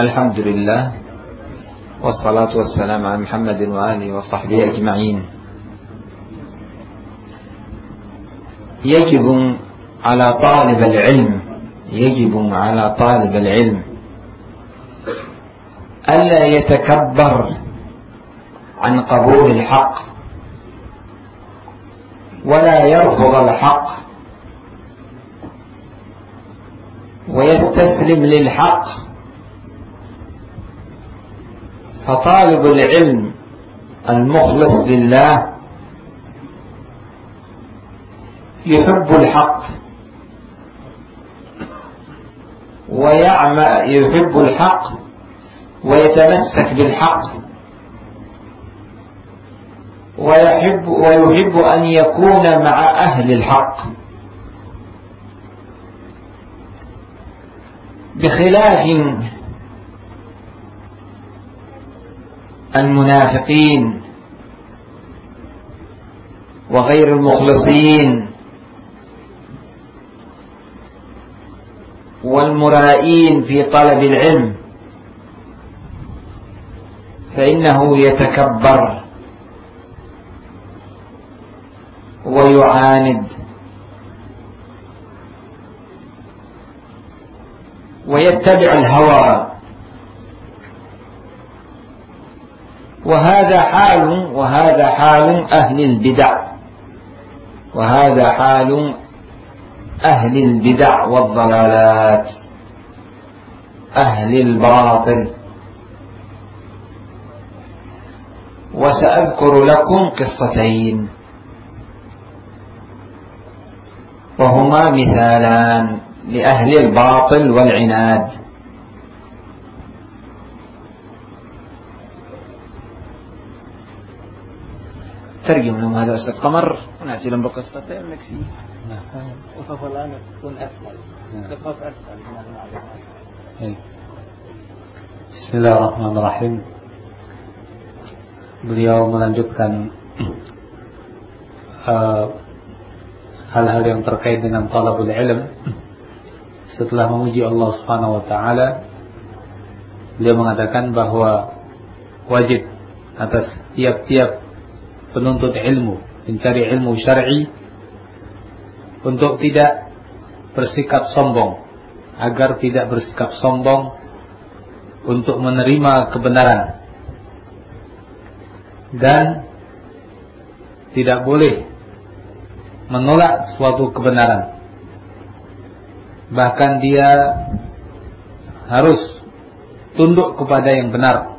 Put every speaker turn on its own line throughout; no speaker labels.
الحمد لله والصلاة والسلام على محمد وآله وصحبه أجمعين يجب على طالب العلم يجب على طالب العلم ألا يتكبر عن قبول الحق ولا يرفض الحق ويستسلم للحق فطالب العلم المخلص لله يحب الحق ويعمى يحب الحق ويتمسك بالحق ويحب ويحب أن يكون مع أهل الحق. بخلاف المنافقين وغير المخلصين والمرائين في طلب العلم فإنه يتكبر ويعاند ويتبع الهوى. وهذا حال وهذا حال أهل البدع. وهذا حال أهل البدع والضلالات. أهل الباطل. وسأذكر لكم قصتين. وهما مثالان لأهل الباطل والعناد. ترجم لهم هذا أستاذ قمر ونأتي لهم بقصتين نكفي
وسوف الآن تكون أسهل قصص أسهل من المعلومات
Bismillahirrahmanirrahim Beliau melanjutkan hal-hal uh, yang terkait dengan talabul ilm setelah memuji Allah Subhanahu wa taala beliau mengatakan bahwa wajib atas tiap-tiap penuntut ilmu mencari ilmu syar'i untuk tidak bersikap sombong agar tidak bersikap sombong untuk menerima kebenaran. Dan tidak boleh menolak suatu kebenaran. Bahkan dia harus tunduk kepada yang benar.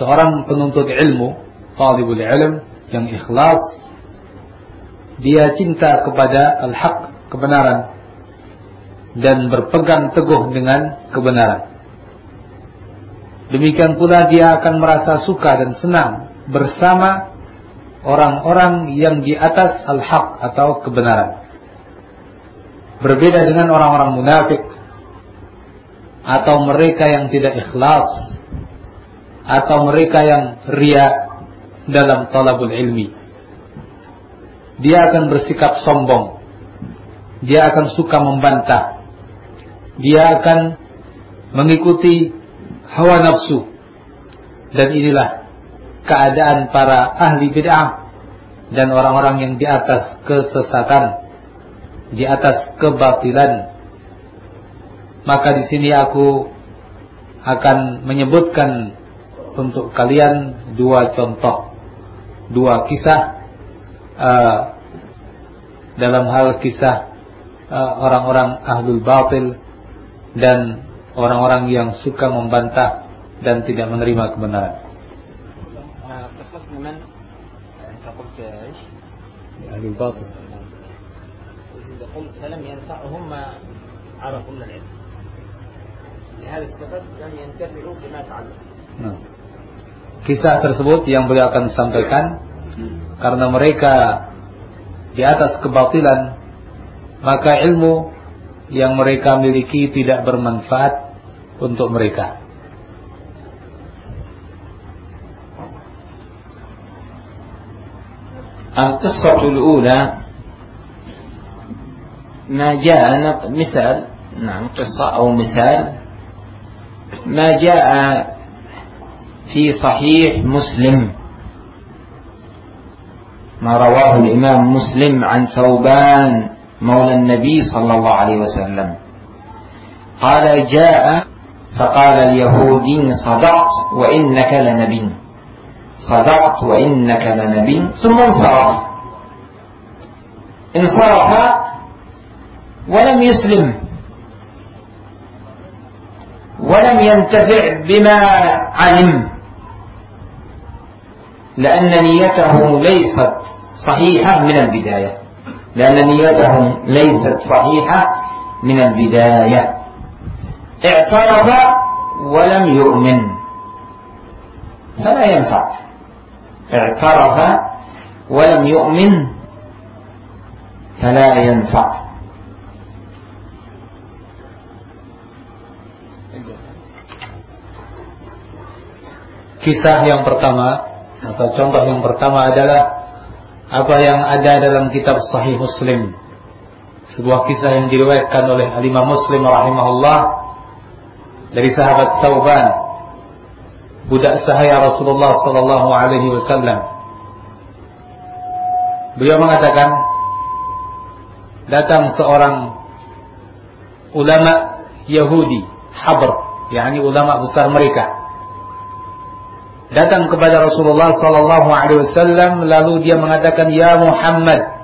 Seorang penuntut ilmu talibul ilm yang ikhlas dia cinta kepada al-haq kebenaran dan berpegang teguh dengan kebenaran. Demikian pula dia akan merasa suka dan senang bersama orang-orang yang di atas al-haq atau kebenaran. Berbeda dengan orang-orang munafik atau mereka yang tidak ikhlas atau mereka yang ria dalam talabul ilmi dia akan bersikap sombong. Dia akan suka membantah. Dia akan mengikuti hawa nafsu. Dan inilah keadaan para ahli bid'ah dan orang-orang yang di atas kesesatan, di atas kebatilan. Maka di sini aku akan menyebutkan untuk kalian dua contoh, dua kisah uh, dalam hal kisah uh, orang-orang ahlul batil dan orang-orang yang suka membantah dan tidak menerima kebenaran.
أهل الباطل إذا قلت فلم ينفعهم ما عرفوا من العلم لهذا السبب لم ينتفعوا بما تعلموا
Kisah tersebut yang beliau akan sampaikan karena mereka di atas kebatilan maka ilmu yang mereka miliki tidak bermanfaat untuk mereka.
القصة الأولى ما جاء مثال نعم قصة أو مثال ما جاء في صحيح مسلم. ما رواه الإمام مسلم عن ثوبان مولى النبي صلى الله عليه وسلم. قال جاء فقال اليهودي صدقت وإنك لنبي. صدقت وإنك لنبي. ثم انصرف. انصرف ولم يسلم. ولم ينتفع بما علم. لأن نيته ليست صحيحة من البداية. لأن نيته ليست صحيحة من البداية. اعترف ولم يؤمن. فلا ينفع. اعترف ولم يؤمن فلا ينفع.
Kisah yang pertama atau contoh yang pertama adalah apa yang ada dalam kitab Sahih Muslim. Sebuah kisah yang diriwayatkan oleh Imam Muslim rahimahullah dari sahabat Tauban budak sahaya Rasulullah sallallahu alaihi wasallam. Beliau mengatakan datang seorang ulama Yahudi, Habr, yakni ulama besar mereka datang kepada Rasulullah sallallahu alaihi wasallam lalu dia mengatakan ya Muhammad.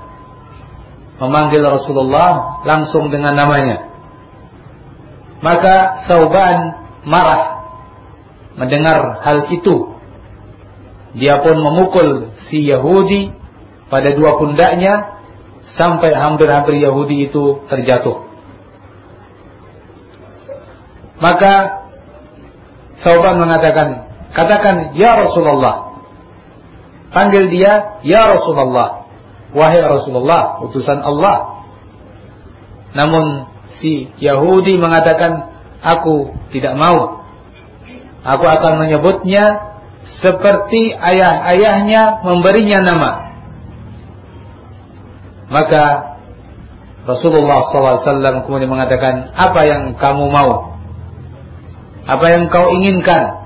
Memanggil Rasulullah langsung dengan namanya. Maka Thauban marah mendengar hal itu. Dia pun memukul si Yahudi pada dua pundaknya sampai hampir-hampir Yahudi itu terjatuh. Maka Thauban mengatakan Katakan, Ya Rasulullah. Panggil dia, Ya Rasulullah. Wahai Rasulullah, utusan Allah. Namun si Yahudi mengatakan, Aku tidak mau. Aku akan menyebutnya seperti ayah-ayahnya memberinya nama. Maka Rasulullah SAW kemudian mengatakan, apa yang kamu mau? Apa yang kau inginkan?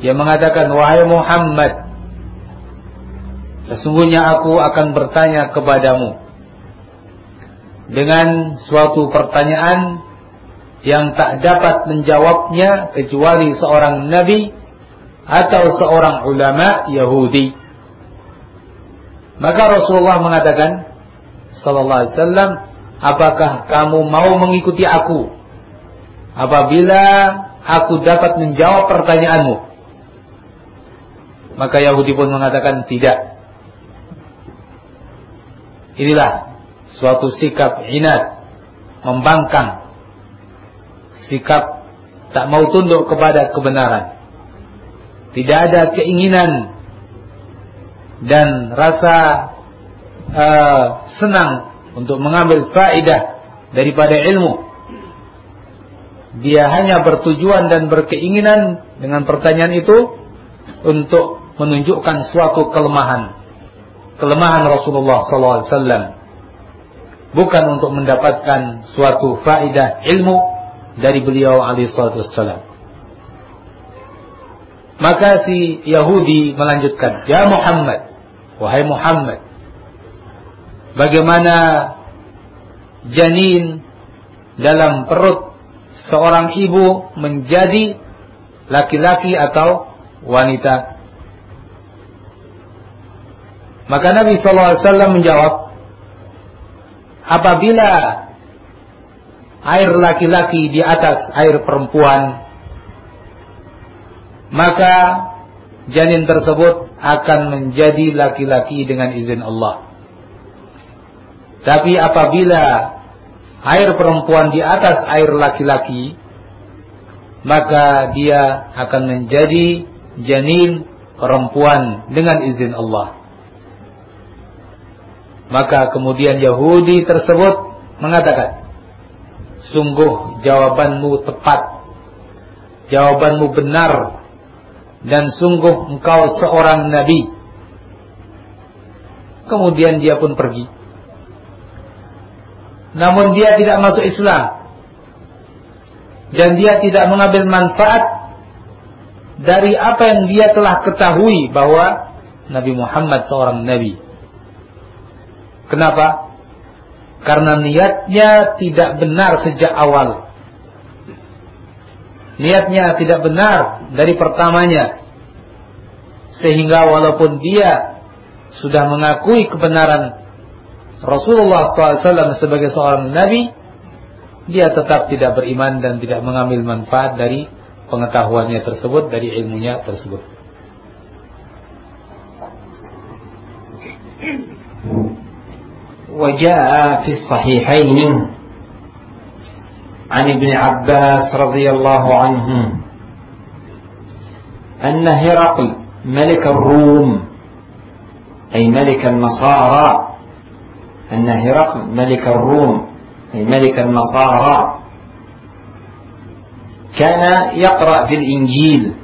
Dia mengatakan, Wahai Muhammad, sesungguhnya aku akan bertanya kepadamu dengan suatu pertanyaan yang tak dapat menjawabnya kecuali seorang nabi atau seorang ulama Yahudi. Maka Rasulullah mengatakan sallallahu alaihi wasallam, "Apakah kamu mau mengikuti aku apabila aku dapat menjawab pertanyaanmu?" Maka Yahudi pun mengatakan tidak. Inilah suatu sikap inat, membangkang, sikap tak mau tunduk kepada kebenaran. Tidak ada keinginan dan rasa uh, senang untuk mengambil faedah daripada ilmu. Dia hanya bertujuan dan berkeinginan dengan pertanyaan itu untuk menunjukkan suatu kelemahan. Kelemahan Rasulullah SAW. Bukan untuk mendapatkan suatu faidah ilmu dari beliau alaihissalam. Maka si Yahudi melanjutkan, Ya Muhammad, wahai Muhammad, bagaimana janin dalam perut seorang ibu menjadi laki-laki atau wanita maka Nabi SAW menjawab, apabila air laki-laki di atas air perempuan, maka janin tersebut akan menjadi laki-laki dengan izin Allah. Tapi apabila air perempuan di atas air laki-laki, maka dia akan menjadi janin perempuan dengan izin Allah. Maka kemudian Yahudi tersebut mengatakan, sungguh jawabanmu tepat, jawabanmu benar, dan sungguh engkau seorang nabi. Kemudian dia pun pergi. Namun dia tidak masuk Islam. dan dia tidak mengambil manfaat dari apa yang dia telah ketahui bahwa Nabi Muhammad seorang nabi. Kenapa? Karena niatnya tidak benar sejak awal. Niatnya tidak benar dari pertamanya. Sehingga walaupun dia sudah mengakui kebenaran Rasulullah SAW sebagai seorang nabi, dia tetap tidak beriman dan tidak mengambil manfaat dari pengetahuannya tersebut, dari ilmunya tersebut.
وجاء في الصحيحين عن ابن عباس رضي الله عنه أن هرقل ملك الروم أي ملك النصارى أن هرقل ملك الروم أي ملك النصارى كان يقرأ في الإنجيل.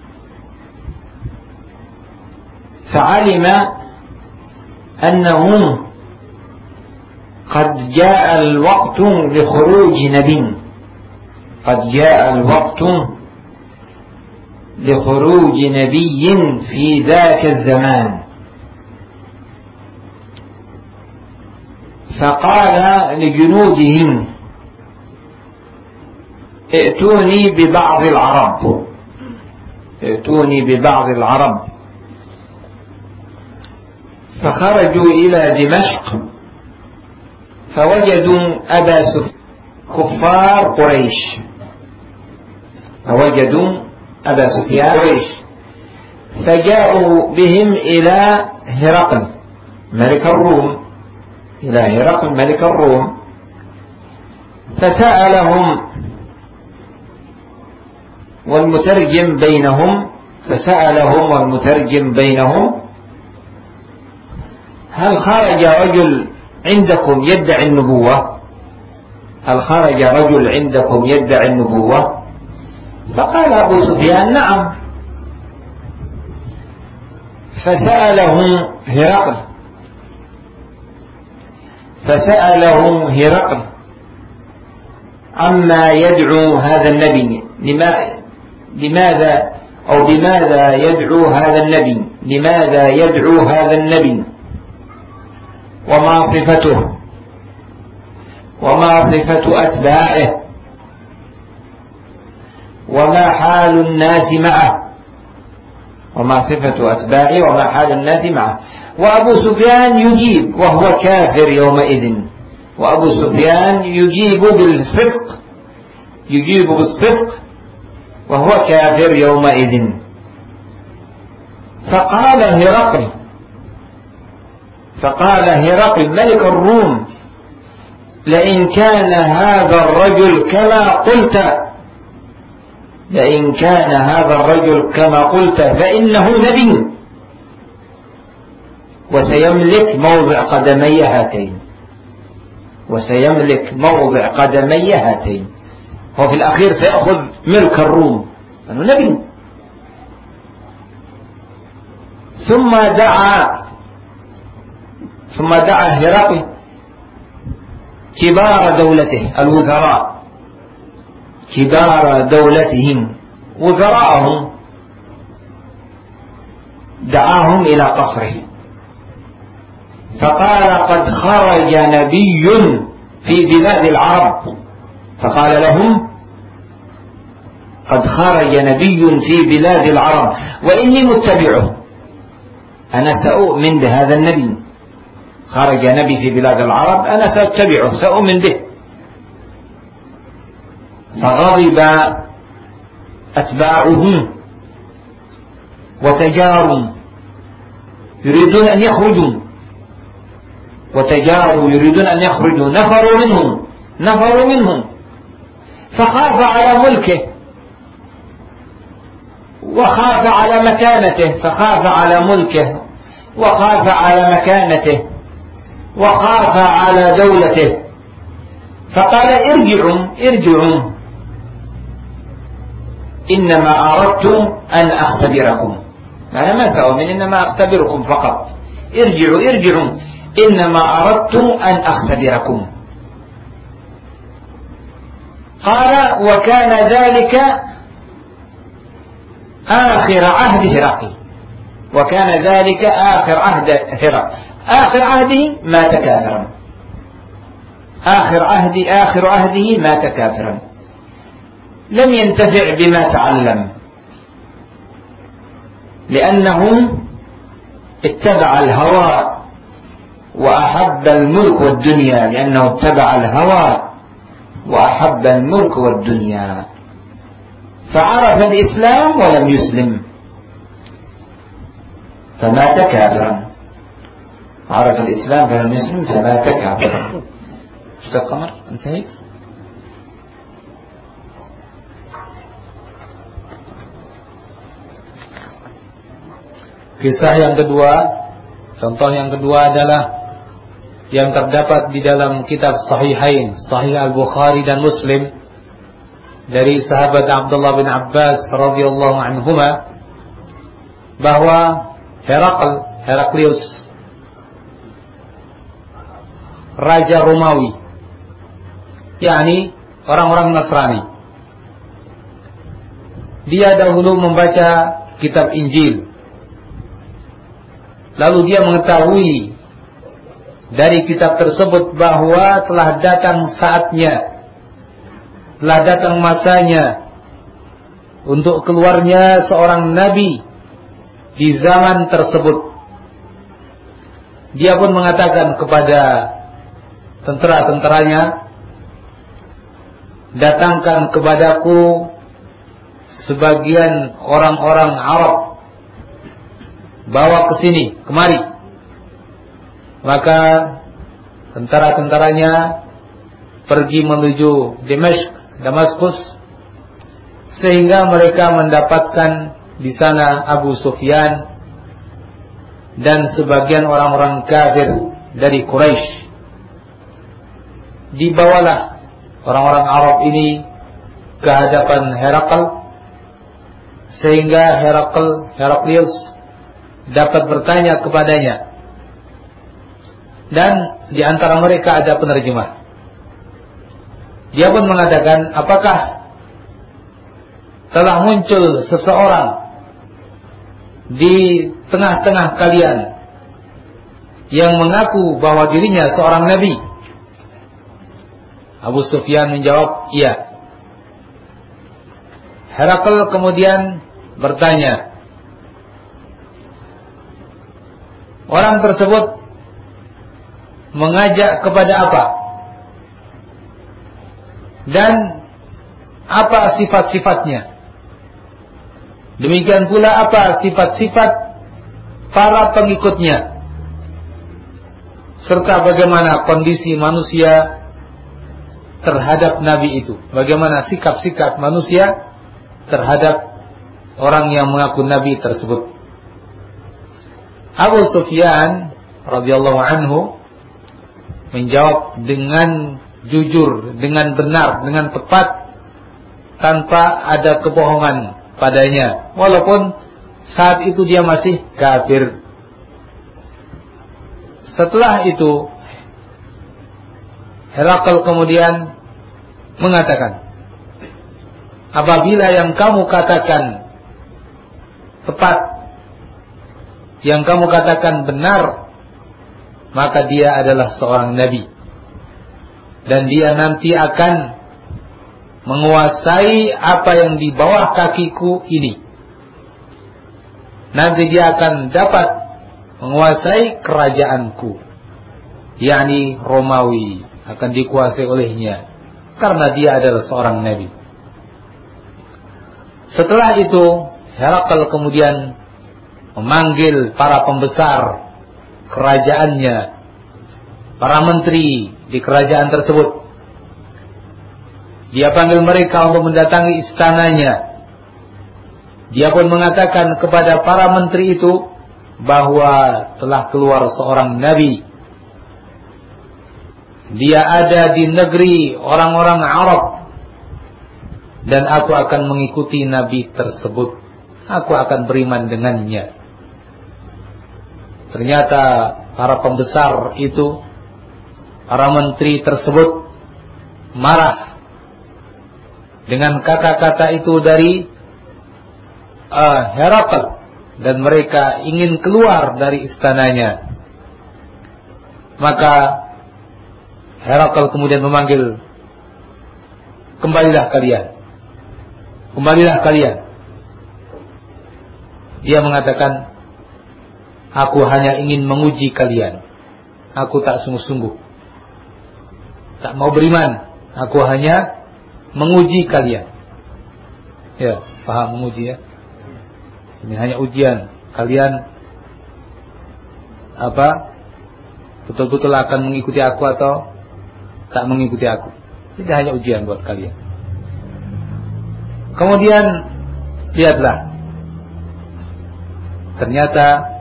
فعلم أنه قد جاء الوقت لخروج نبي. قد جاء الوقت لخروج نبي في ذاك الزمان. فقال لجنودهم ائتوني ببعض العرب. ائتوني ببعض العرب. فخرجوا إلى دمشق. فوجدوا أبا سفيان كفار قريش. فوجدوا أبا سفيان قريش. فجاءوا بهم إلى هرقل ملك الروم. إلى هرقل ملك الروم. فسألهم والمترجم بينهم فسألهم والمترجم بينهم هل خرج رجل عندكم يدعي النبوة؟ هل خرج رجل عندكم يدعي النبوة؟ فقال أبو سفيان نعم. فسألهم هرقل. فسأله هرقل. عما يدعو هذا النبي؟ لماذا أو بماذا يدعو هذا النبي؟ لماذا يدعو هذا النبي؟ وما صفته وما صفة أتباعه وما حال الناس معه وما صفة أتباعه وما حال الناس معه. وأبو سفيان يجيب وهو كافر يومئذ. وأبو سفيان يجيب بالصدق يجيب بالصدق وهو كافر يومئذ. فقال هرقل فقال هرقل ملك الروم لئن كان هذا الرجل كما قلت لئن كان هذا الرجل كما قلت فإنه نبي. وسيملك موضع قدمي هاتين. وسيملك موضع قدمي هاتين. هو في الأخير سيأخذ ملك الروم. لأنه نبي. ثم دعا ثم دعا هرقل كبار دولته الوزراء. كبار دولتهم. وزراءهم. دعاهم إلى قصره. فقال قد خرج نبي في بلاد العرب. فقال لهم قد خرج نبي في بلاد العرب. وإني متبعه. أنا سأؤمن بهذا النبي. خرج نبي في بلاد العرب أنا سأتبعه سأؤمن به. فغضب أتباعه وتجاروا يريدون أن يخرجوا. وتجاروا يريدون أن يخرجوا. نفروا منهم نفروا منهم. فخاف على ملكه. وخاف على مكانته. فخاف على ملكه. وخاف على مكانته. وخاف على دولته. فقال ارجعوا ارجعوا إنما أردت أن أختبركم. أنا ما سأؤمن إنما أختبركم فقط. ارجعوا ارجعوا. إنما أردت أن أختبركم. قال وكان ذلك آخر عهد هرقل. وكان ذلك آخر عهد هرقل. آخر عهده مات كافرا آخر عهد آخر عهده مات كافرا لم ينتفع بما تعلم. لأنه اتبع الهوى وأحب الملك والدنيا. لأنه اتبع الهوى وأحب الملك والدنيا. فعرف الإسلام ولم يسلم. فمات كافرا عرف الإسلام فلم يسلم فمات كافرا أستاذ قمر انتهيت
Kisah yang kedua, contoh yang kedua adalah yang terdapat di dalam kitab Sahihain, Sahih Al-Bukhari dan Muslim dari sahabat Abdullah bin Abbas radhiyallahu anhuma bahwa Herakl, Heraklius raja Romawi. Yakni orang-orang Nasrani. Dia dahulu membaca kitab Injil. Lalu dia mengetahui dari kitab tersebut bahwa telah datang saatnya telah datang masanya untuk keluarnya seorang nabi di zaman tersebut. Dia pun mengatakan kepada tentara-tentaranya, datangkan kepadaku sebagian orang-orang Arab, bawa ke sini, kemari. Maka tentara-tentaranya pergi menuju Damaskus Damaskus sehingga mereka mendapatkan di sana Abu Sufyan dan sebagian orang-orang kafir dari Quraisy. Dibawalah orang-orang Arab ini ke hadapan Herakl sehingga Herakl Heraklius dapat bertanya kepadanya. Dan di antara mereka ada penerjemah. Dia pun mengatakan, apakah telah muncul seseorang di tengah-tengah kalian yang mengaku bahwa dirinya seorang nabi? Abu Sufyan menjawab, iya. Herakl kemudian bertanya, orang tersebut mengajak kepada apa? dan apa sifat-sifatnya. Demikian pula apa sifat-sifat para pengikutnya. Serta bagaimana kondisi manusia terhadap nabi itu. Bagaimana sikap-sikap manusia terhadap orang yang mengaku nabi tersebut. Abu Sufyan radhiyallahu anhu menjawab dengan jujur, dengan benar, dengan tepat tanpa ada kebohongan padanya. Walaupun saat itu dia masih kafir. Setelah itu Herakl kemudian mengatakan Apabila yang kamu katakan tepat Yang kamu katakan benar Maka dia adalah seorang nabi. Dan dia nanti akan menguasai apa yang di bawah kakiku ini. Nanti dia akan dapat menguasai kerajaanku, yakni Romawi akan dikuasai olehnya karena dia adalah seorang nabi. Setelah itu Herakl kemudian memanggil para pembesar kerajaannya, para menteri di kerajaan tersebut. Dia panggil mereka untuk mendatangi istananya. Dia pun mengatakan kepada para menteri itu bahwa telah keluar seorang nabi. Dia ada di negeri orang-orang Arab dan aku akan mengikuti nabi tersebut. Aku akan beriman dengannya. Ternyata para pembesar itu para menteri tersebut marah dengan kata-kata itu dari uh, dan mereka ingin keluar dari istananya. Maka Herakl kemudian memanggil, kembalilah kalian, kembalilah kalian. Dia mengatakan, aku hanya ingin menguji kalian. Aku tak sungguh-sungguh. Tak mau beriman. Aku hanya menguji kalian. Ya, paham menguji ya? Ini hanya ujian. Kalian apa? Betul-betul akan mengikuti aku atau tak mengikuti aku. Ini hanya ujian buat kalian. Kemudian lihatlah. Ternyata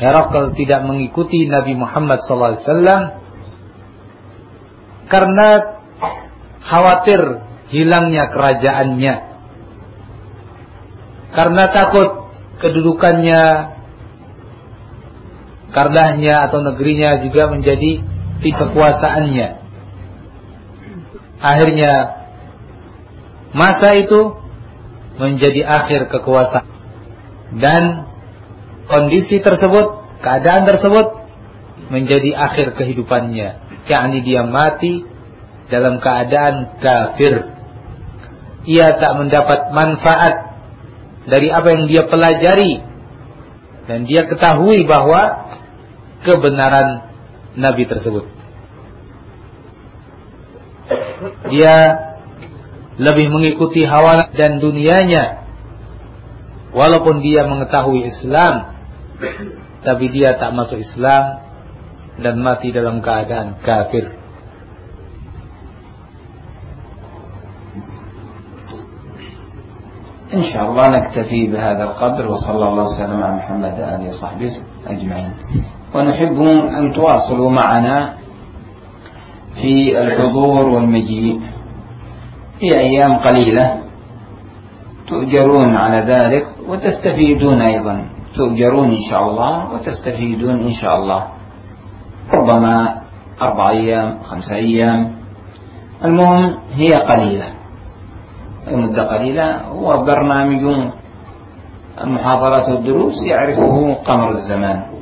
Herakl tidak mengikuti Nabi Muhammad SAW karena khawatir hilangnya kerajaannya karena takut kedudukannya kardahnya atau negerinya juga menjadi di kekuasaannya. Akhirnya masa itu menjadi akhir kekuasaan. Dan kondisi tersebut keadaan tersebut menjadi akhir kehidupannya. Yakni dia mati dalam keadaan kafir. Ia tak mendapat manfaat dari apa yang dia pelajari. Dan dia ketahui bahwa kebenaran nabi tersebut. Dia lebih mengikuti hawa dan dunianya walaupun dia mengetahui Islam tapi dia tak masuk Islam dan mati dalam keadaan kafir.
إن شاء الله نكتفي بهذا القدر وصلى الله وسلم على محمد آله وصحبه أجمعين ونحب أن تواصلوا معنا في الحضور والمجيء. في أيام قليلة تؤجرون على ذلك وتستفيدون أيضا. تؤجرون إن شاء الله وتستفيدون إن شاء الله. ربما أربع أيام خمسة أيام. المهم هي قليلة. مدة قليلة هو برنامج المحاضرات والدروس يعرفه قمر الزمان.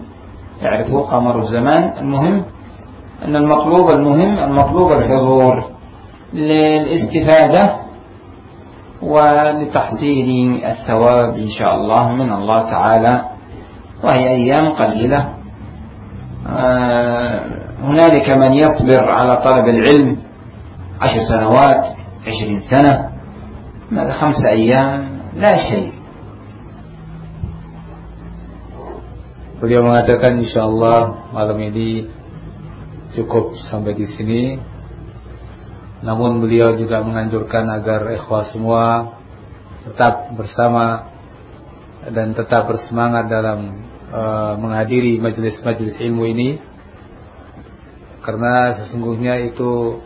يعرفه قمر الزمان. المهم أن المطلوب المهم المطلوب الحضور للاستفادة ولتحصيل الثواب إن شاء الله من الله تعالى وهي أيام قليلة. آه، هنالك من يصبر على طلب العلم عشر سنوات عشرين سنة ماذا خمسة أيام؟ لا شيء.
Beliau mengatakan insya Allah malam ini cukup sampai di sini. Namun beliau juga menganjurkan agar ikhwah semua tetap bersama dan tetap bersemangat dalam uh, menghadiri majelis-majelis ilmu ini karena sesungguhnya itu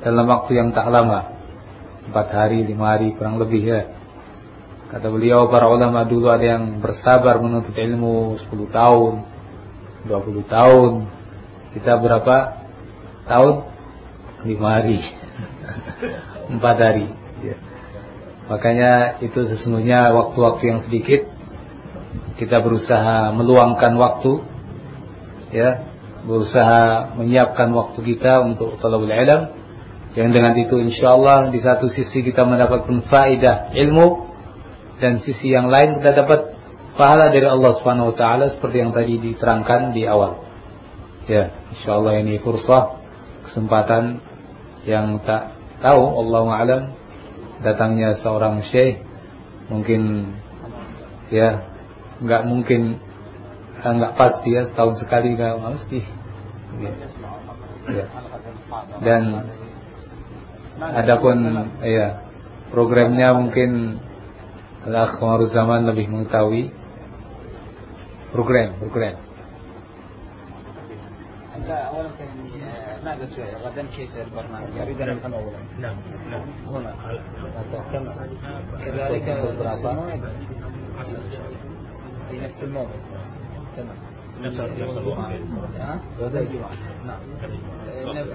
dalam waktu yang tak lama empat hari, lima hari kurang lebih ya. Kata beliau para ulama dulu ada yang bersabar menuntut ilmu 10 tahun, 20 tahun. Kita berapa tahun? Lima hari, empat hari. Ya. Makanya itu sesungguhnya waktu-waktu yang sedikit kita berusaha meluangkan waktu, ya, berusaha menyiapkan waktu kita untuk talabul ilm yang dengan itu insya Allah di satu sisi kita mendapatkan faidah ilmu dan sisi yang lain kita dapat pahala dari Allah Subhanahu wa taala seperti yang tadi diterangkan di awal. Ya, insya Allah ini fursah kesempatan yang tak tahu Allah alam datangnya seorang syekh mungkin ya nggak mungkin nggak pasti ya setahun sekali nggak mesti ya. ya. dan Adapun ya programnya mungkin Al-Akh Zaman lebih mengetahui program program.
أنت أولا ماذا غدا كيف البرنامج؟ أريد أن أفهم أولا. نعم نعم. هنا كذلك في نفس الموضوع. تمام.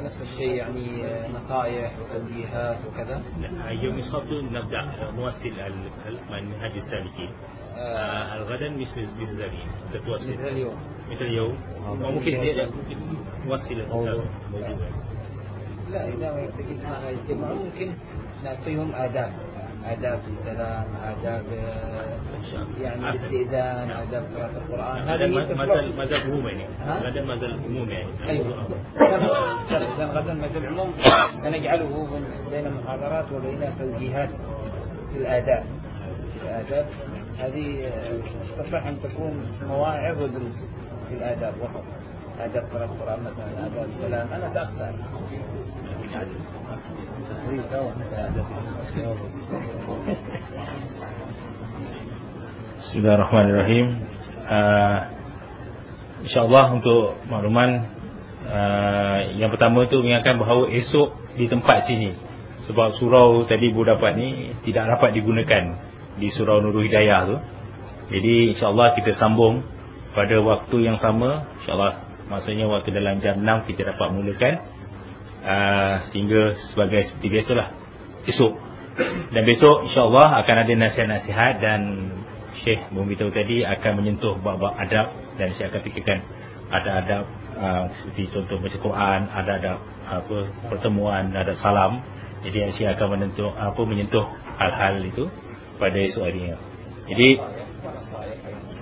نفس
الشيء يعني نصائح وتوجيهات وكذا
يوم الصبت نبدا نوصل المنهج السالكين غدا مثل مثل
اليوم
مثل اليوم ممكن نوصل
لا اذا ما يتجمعون ممكن نعطيهم اداب آداب السلام آداب يعني الاستئذان آداب قراءة القرآن.
هذا
هذه
ما
تفرق.
زال ما زال عموما يعني ما زال عموم يعني.
أيوة. إذا غدا مثل العموم. سنجعله بين المحاضرات وبين توجيهات في الآداب. الآداب هذه تصح أن تكون مواعظ ودروس في الآداب وسط آداب قراءة القرآن مثلا آداب السلام. أنا سأختار.
Bismillahirrahmanirrahim. Uh, InsyaAllah untuk makluman uh, Yang pertama tu mengingatkan bahawa esok di tempat sini Sebab surau tadi ibu dapat ni Tidak dapat digunakan Di surau Nurul Hidayah tu. Jadi insyaAllah kita sambung Pada waktu yang sama. InsyaAllah Maksudnya waktu dalam jam 6 kita dapat mulakan uh, Sehingga sebagai seperti biasalah Esok Dan besok insyaAllah akan ada nasihat-nasihat Dan Syekh memberitahu tadi akan menyentuh bab-bab adab dan saya akan fikirkan ada adab uh, seperti contoh baca Quran, ada adab apa pertemuan, ada salam. Jadi saya akan menentu apa menyentuh hal-hal itu pada esok harinya. Jadi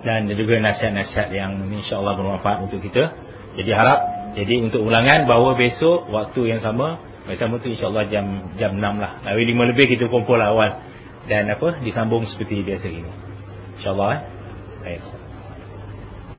dan juga nasihat-nasihat yang insya-Allah bermanfaat untuk kita. Jadi harap jadi untuk ulangan bahawa besok waktu yang sama bersama tu insya-Allah jam jam 6 lah. Lalu 5 lebih kita kumpul awal dan apa disambung seperti biasa ini. InsyaAllah eh. Baik.